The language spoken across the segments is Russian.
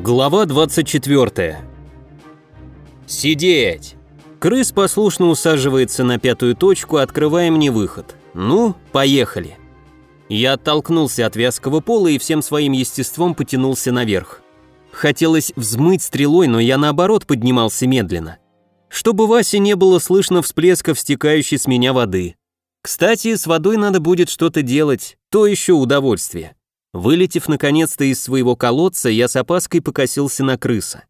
Глава 24. Сидеть. Крыс послушно усаживается на пятую точку, открывая мне выход. Ну, поехали. Я оттолкнулся от вязкого пола и всем своим естеством потянулся наверх. Хотелось взмыть стрелой, но я наоборот поднимался медленно. Чтобы Васе не было слышно всплесков стекающей с меня воды. Кстати, с водой надо будет что-то делать, то еще удовольствие. Вылетев наконец-то из своего колодца, я с опаской покосился на крыса.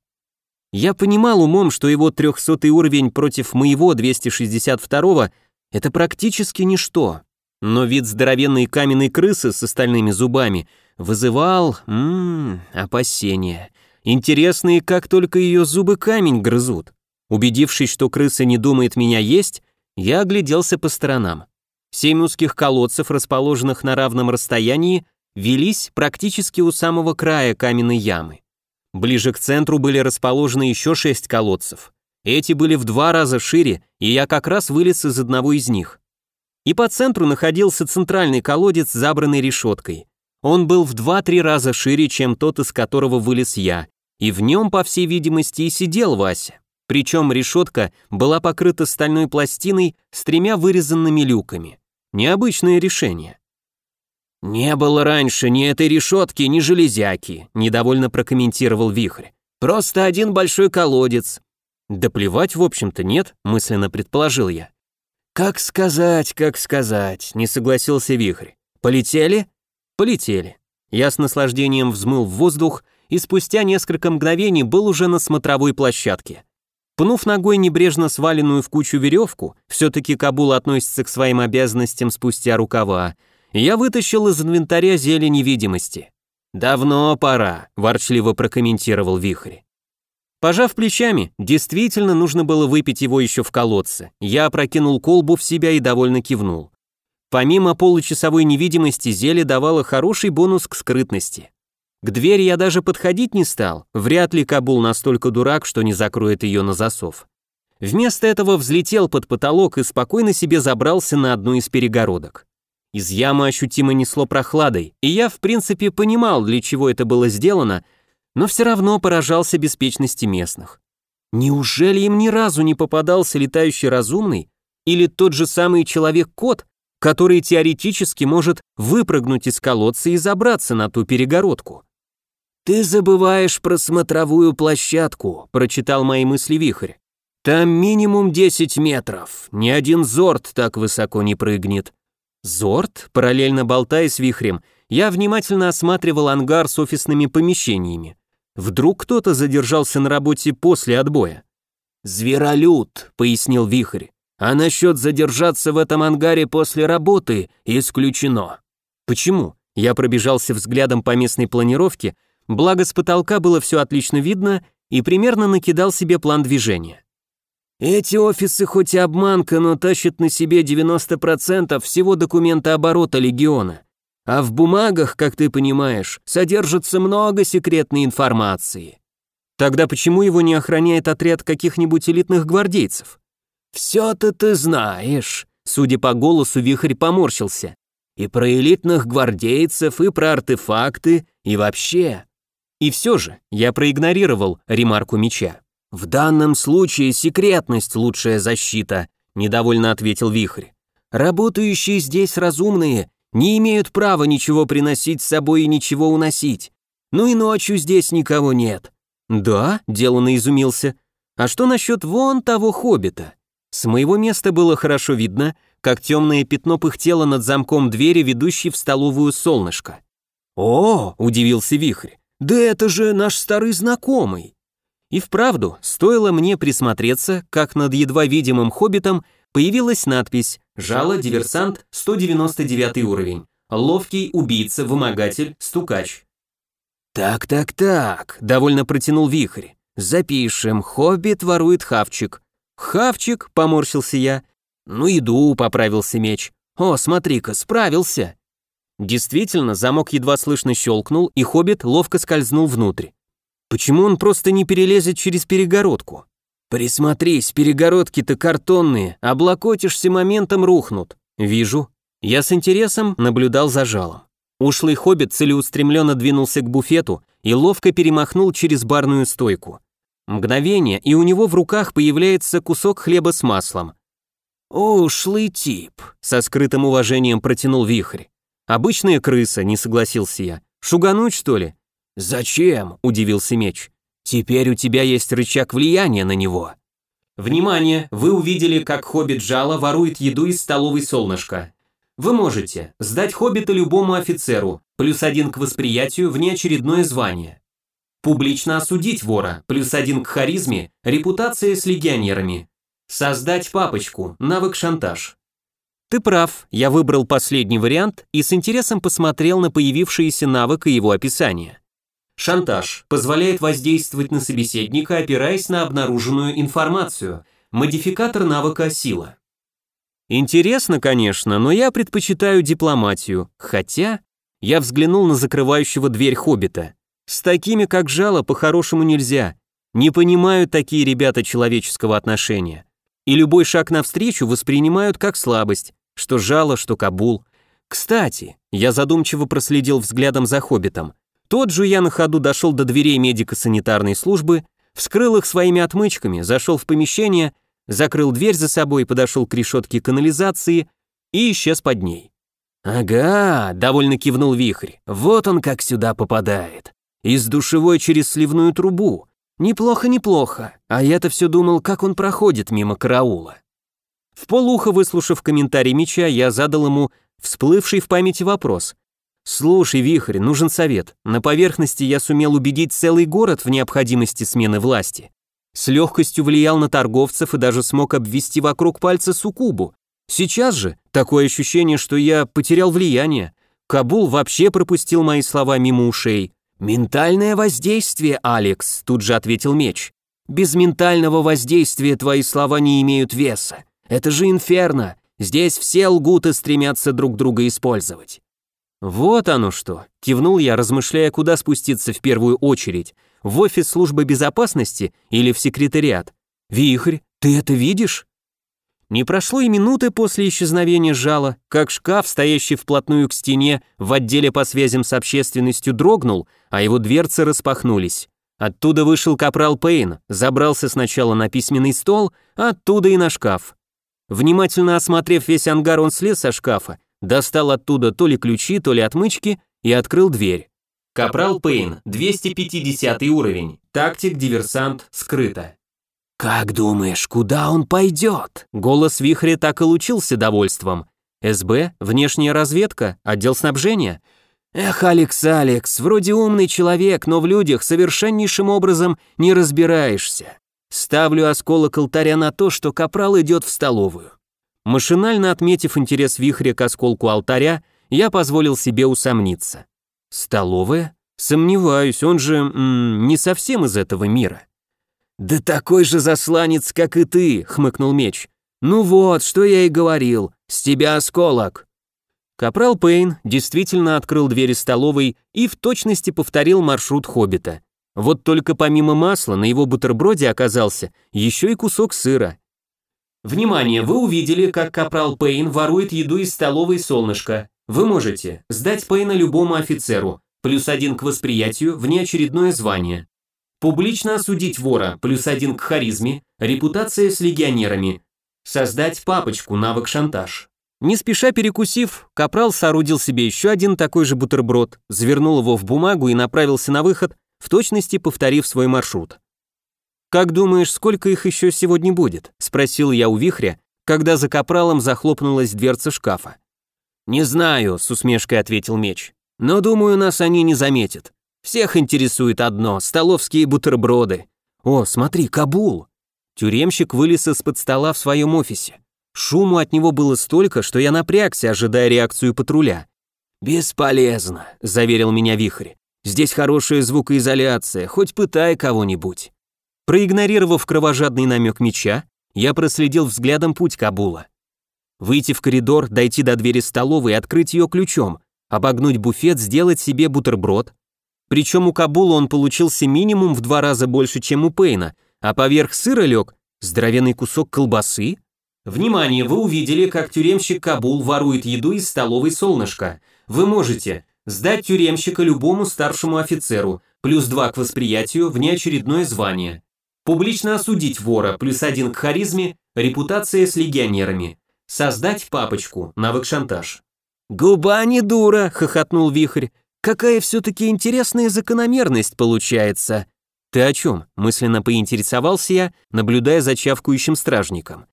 Я понимал умом, что его 300 уровень против моего 262-го — это практически ничто. Но вид здоровенной каменной крысы с остальными зубами вызывал, ммм, опасения. Интересные, как только ее зубы камень грызут. Убедившись, что крыса не думает меня есть, я огляделся по сторонам. Семь узких колодцев, расположенных на равном расстоянии, велись практически у самого края каменной ямы. Ближе к центру были расположены еще шесть колодцев. Эти были в два раза шире, и я как раз вылез из одного из них. И по центру находился центральный колодец, забранный решеткой. Он был в два-три раза шире, чем тот, из которого вылез я, и в нем, по всей видимости, и сидел Вася. Причем решетка была покрыта стальной пластиной с тремя вырезанными люками. Необычное решение. «Не было раньше ни этой решетки, ни железяки», — недовольно прокомментировал Вихрь. «Просто один большой колодец». «Да плевать, в общем-то, нет», — мысленно предположил я. «Как сказать, как сказать», — не согласился Вихрь. «Полетели?» «Полетели». Я с наслаждением взмыл в воздух и спустя несколько мгновений был уже на смотровой площадке. Пнув ногой небрежно сваленную в кучу веревку, все-таки Кабул относится к своим обязанностям спустя рукава, я вытащил из инвентаря зелье невидимости. «Давно пора», – ворчливо прокомментировал Вихрь. Пожав плечами, действительно нужно было выпить его еще в колодце. Я опрокинул колбу в себя и довольно кивнул. Помимо получасовой невидимости, зелье давало хороший бонус к скрытности. К двери я даже подходить не стал, вряд ли Кабул настолько дурак, что не закроет ее на засов. Вместо этого взлетел под потолок и спокойно себе забрался на одну из перегородок. Из ямы ощутимо несло прохладой, и я, в принципе, понимал, для чего это было сделано, но все равно поражался беспечности местных. Неужели им ни разу не попадался летающий разумный или тот же самый человек-кот, который теоретически может выпрыгнуть из колодца и забраться на ту перегородку? «Ты забываешь про смотровую площадку», — прочитал мои мысли Вихрь. «Там минимум 10 метров, ни один зорт так высоко не прыгнет. Зорт, параллельно болтая с вихрем, я внимательно осматривал ангар с офисными помещениями. Вдруг кто-то задержался на работе после отбоя. «Зверолюд», — пояснил вихрь. «А насчет задержаться в этом ангаре после работы исключено». «Почему?» Я пробежался взглядом по местной планировке, благо с потолка было все отлично видно и примерно накидал себе план движения. Эти офисы хоть и обманка, но тащат на себе 90% всего документа оборота легиона. А в бумагах, как ты понимаешь, содержится много секретной информации. Тогда почему его не охраняет отряд каких-нибудь элитных гвардейцев? Все-то ты знаешь. Судя по голосу, вихрь поморщился. И про элитных гвардейцев, и про артефакты, и вообще. И все же я проигнорировал ремарку меча. «В данном случае секретность – лучшая защита», – недовольно ответил Вихрь. «Работающие здесь разумные не имеют права ничего приносить с собой и ничего уносить. Ну и ночью здесь никого нет». «Да?» – деланно изумился. «А что насчет вон того хоббита?» С моего места было хорошо видно, как темное пятно пыхтело над замком двери, ведущей в столовую солнышко. «О!» – удивился Вихрь. «Да это же наш старый знакомый!» И вправду, стоило мне присмотреться, как над едва видимым хоббитом появилась надпись «Жало, диверсант, 199 уровень. Ловкий, убийца, вымогатель, стукач». «Так-так-так», — довольно протянул вихрь. «Запишем, хоббит ворует хавчик». «Хавчик», — поморщился я. «Ну иду», — поправился меч. «О, смотри-ка, справился». Действительно, замок едва слышно щелкнул, и хоббит ловко скользнул внутрь. Почему он просто не перелезет через перегородку? Присмотрись, перегородки-то картонные, облокотишься моментом рухнут. Вижу. Я с интересом наблюдал за жалом. Ушлый хоббит целеустремленно двинулся к буфету, и ловко перемахнул через барную стойку. Мгновение, и у него в руках появляется кусок хлеба с маслом. «Ушлый тип», — со скрытым уважением протянул вихрь. «Обычная крыса», — не согласился я. «Шугануть, что ли?» «Зачем?» — удивился меч. «Теперь у тебя есть рычаг влияния на него». Внимание! Вы увидели, как хоббит Жала ворует еду из столовой солнышка. Вы можете сдать хоббита любому офицеру, плюс один к восприятию, внеочередное звание. Публично осудить вора, плюс один к харизме, репутация с легионерами. Создать папочку, навык шантаж. Ты прав, я выбрал последний вариант и с интересом посмотрел на появившийся навык и его описание. Шантаж позволяет воздействовать на собеседника, опираясь на обнаруженную информацию. Модификатор навыка сила. Интересно, конечно, но я предпочитаю дипломатию, хотя я взглянул на закрывающего дверь хоббита. С такими, как жало, по-хорошему нельзя. Не понимают такие ребята человеческого отношения. И любой шаг навстречу воспринимают как слабость, что жало, что кабул. Кстати, я задумчиво проследил взглядом за хоббитом. Тот же я на ходу дошел до дверей медико-санитарной службы, вскрыл их своими отмычками, зашел в помещение закрыл дверь за собой, подошел к решетке канализации и исчез под ней. «Ага», — довольно кивнул вихрь, — «вот он как сюда попадает. Из душевой через сливную трубу. Неплохо, неплохо. А я-то все думал, как он проходит мимо караула». В полухо выслушав комментарий меча, я задал ему всплывший в памяти вопрос. «Слушай, Вихрь, нужен совет. На поверхности я сумел убедить целый город в необходимости смены власти с легкостью влиял на торговцев и даже смог обвести вокруг пальца суккубу. Сейчас же такое ощущение, что я потерял влияние. Кабул вообще пропустил мои слова мимо ушей. «Ментальное воздействие, Алекс», — тут же ответил меч. «Без ментального воздействия твои слова не имеют веса. Это же инферно. Здесь все лгут и стремятся друг друга использовать». «Вот оно что», — кивнул я, размышляя, куда спуститься в первую очередь — в офис службы безопасности или в секретариат. Вихрь, ты это видишь? Не прошло и минуты после исчезновения жала, как шкаф, стоящий вплотную к стене в отделе по связям с общественностью, дрогнул, а его дверцы распахнулись. Оттуда вышел капрал Пейн, забрался сначала на письменный стол, а оттуда и на шкаф. Внимательно осмотрев весь ангар, он слез со шкафа, достал оттуда то ли ключи, то ли отмычки и открыл дверь. Капрал Пейн, 250 уровень. Тактик, диверсант, скрыто. «Как думаешь, куда он пойдет?» Голос Вихря так и лучился довольством. СБ, внешняя разведка, отдел снабжения. Эх, Алекс, Алекс, вроде умный человек, но в людях совершеннейшим образом не разбираешься. Ставлю осколок алтаря на то, что капрал идет в столовую. Машинально отметив интерес вихря к осколку алтаря, я позволил себе усомниться. Столовая? Сомневаюсь, он же м, не совсем из этого мира. Да такой же засланец, как и ты, хмыкнул меч. Ну вот, что я и говорил, с тебя осколок. Капрал Пейн действительно открыл двери столовой и в точности повторил маршрут хоббита. Вот только помимо масла на его бутерброде оказался еще и кусок сыра. Внимание, вы увидели, как Капрал Пейн ворует еду из столовой «Солнышко». Вы можете сдать Пейна любому офицеру, плюс один к восприятию, внеочередное звание. Публично осудить вора, плюс один к харизме, репутация с легионерами. Создать папочку, навык шантаж. Не спеша перекусив, Капрал соорудил себе еще один такой же бутерброд, завернул его в бумагу и направился на выход, в точности повторив свой маршрут. «Как думаешь, сколько их еще сегодня будет?» – спросил я у вихря, когда за Капралом захлопнулась дверца шкафа. «Не знаю», — с усмешкой ответил меч. «Но думаю, нас они не заметят. Всех интересует одно — столовские бутерброды. О, смотри, Кабул!» Тюремщик вылез из-под стола в своем офисе. Шуму от него было столько, что я напрягся, ожидая реакцию патруля. «Бесполезно», — заверил меня Вихрь. «Здесь хорошая звукоизоляция, хоть пытай кого-нибудь». Проигнорировав кровожадный намек меча, я проследил взглядом путь Кабула. Выйти в коридор, дойти до двери столовой открыть ее ключом, обогнуть буфет, сделать себе бутерброд. Причем у Кабула он получился минимум в два раза больше, чем у Пейна, а поверх сыра лег здоровенный кусок колбасы. Внимание, вы увидели, как тюремщик Кабул ворует еду из столовой «Солнышко». Вы можете Сдать тюремщика любому старшему офицеру, плюс два к восприятию, внеочередное звание. Публично осудить вора, плюс один к харизме, репутация с легионерами. Создать папочку, навык шантаж. «Губа не дура», — хохотнул Вихрь. «Какая все-таки интересная закономерность получается». «Ты о чем?» – мысленно поинтересовался я, наблюдая за чавкающим стражником.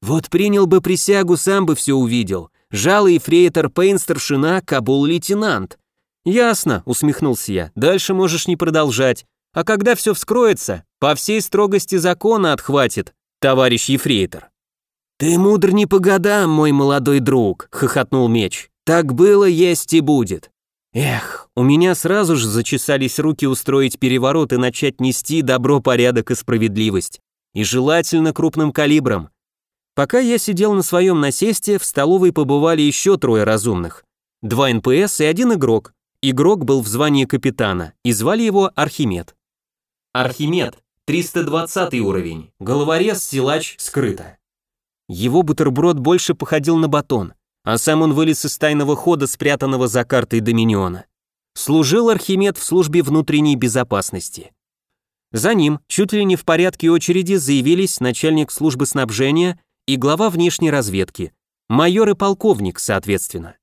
«Вот принял бы присягу, сам бы все увидел. Жалый фрейтор Пейн старшина, Кабул лейтенант. Ясно, усмехнулся я. Дальше можешь не продолжать. А когда все вскроется, по всей строгости закона отхватит, товарищ ефрейтор. Ты мудр не по годам, мой молодой друг, хохотнул меч. Так было, есть и будет. Эх, у меня сразу же зачесались руки устроить переворот и начать нести добро, порядок и справедливость. И желательно крупным калибром. Пока я сидел на своем насесте, в столовой побывали еще трое разумных. Два НПС и один игрок. Игрок был в звании капитана, и звали его Архимед. Архимед, 320 уровень, головорез, силач, скрыто. Его бутерброд больше походил на батон, а сам он вылез из тайного хода, спрятанного за картой Доминиона. Служил Архимед в службе внутренней безопасности. За ним, чуть ли не в порядке очереди, заявились начальник службы снабжения и глава внешней разведки, майор и полковник, соответственно.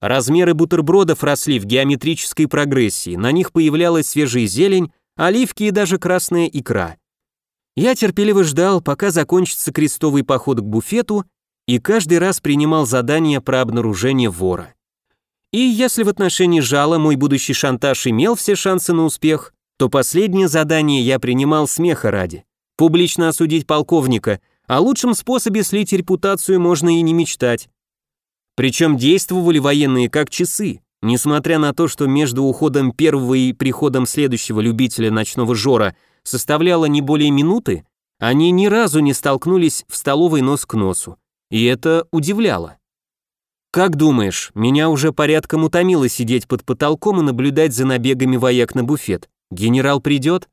Размеры бутербродов росли в геометрической прогрессии, на них появлялась свежая зелень, оливки и даже красная икра. Я терпеливо ждал, пока закончится крестовый поход к буфету, и каждый раз принимал задание про обнаружение вора. И если в отношении жала мой будущий шантаж имел все шансы на успех, то последнее задание я принимал смеха ради. Публично осудить полковника – о лучшем способе слить репутацию можно и не мечтать. Причем действовали военные как часы, несмотря на то, что между уходом первого и приходом следующего любителя ночного жора составляло не более минуты, они ни разу не столкнулись в столовой нос к носу. И это удивляло. Как думаешь, меня уже порядком утомило сидеть под потолком и наблюдать за набегами вояк на буфет? Генерал придет?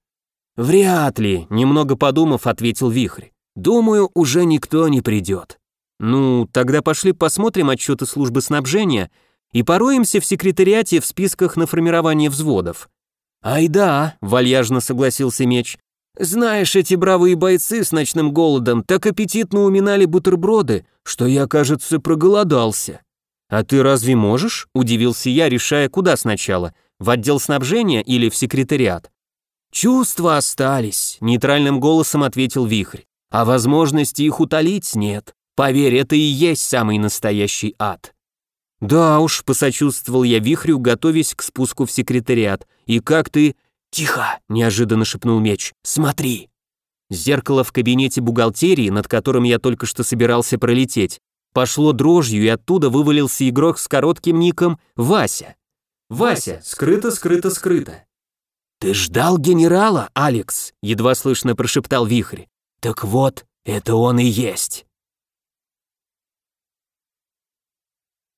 Вряд ли, немного подумав, ответил Вихрь. Думаю, уже никто не придет. Ну, тогда пошли посмотрим отчеты службы снабжения и пороемся в секретариате в списках на формирование взводов. Ай да, вальяжно согласился меч. Знаешь, эти бравые бойцы с ночным голодом так аппетитно уминали бутерброды, что я, кажется, проголодался. А ты разве можешь? Удивился я, решая, куда сначала, в отдел снабжения или в секретариат. Чувства остались, нейтральным голосом ответил Вихрь а возможности их утолить нет. Поверь, это и есть самый настоящий ад. Да уж, посочувствовал я вихрю, готовясь к спуску в секретариат. И как ты... Тихо, неожиданно шепнул меч. Смотри. Зеркало в кабинете бухгалтерии, над которым я только что собирался пролететь, пошло дрожью, и оттуда вывалился игрок с коротким ником Вася. Вася, скрыто, скрыто, скрыто. «Ты ждал генерала, Алекс?» — едва слышно прошептал Вихрь. Так вот, это он и есть.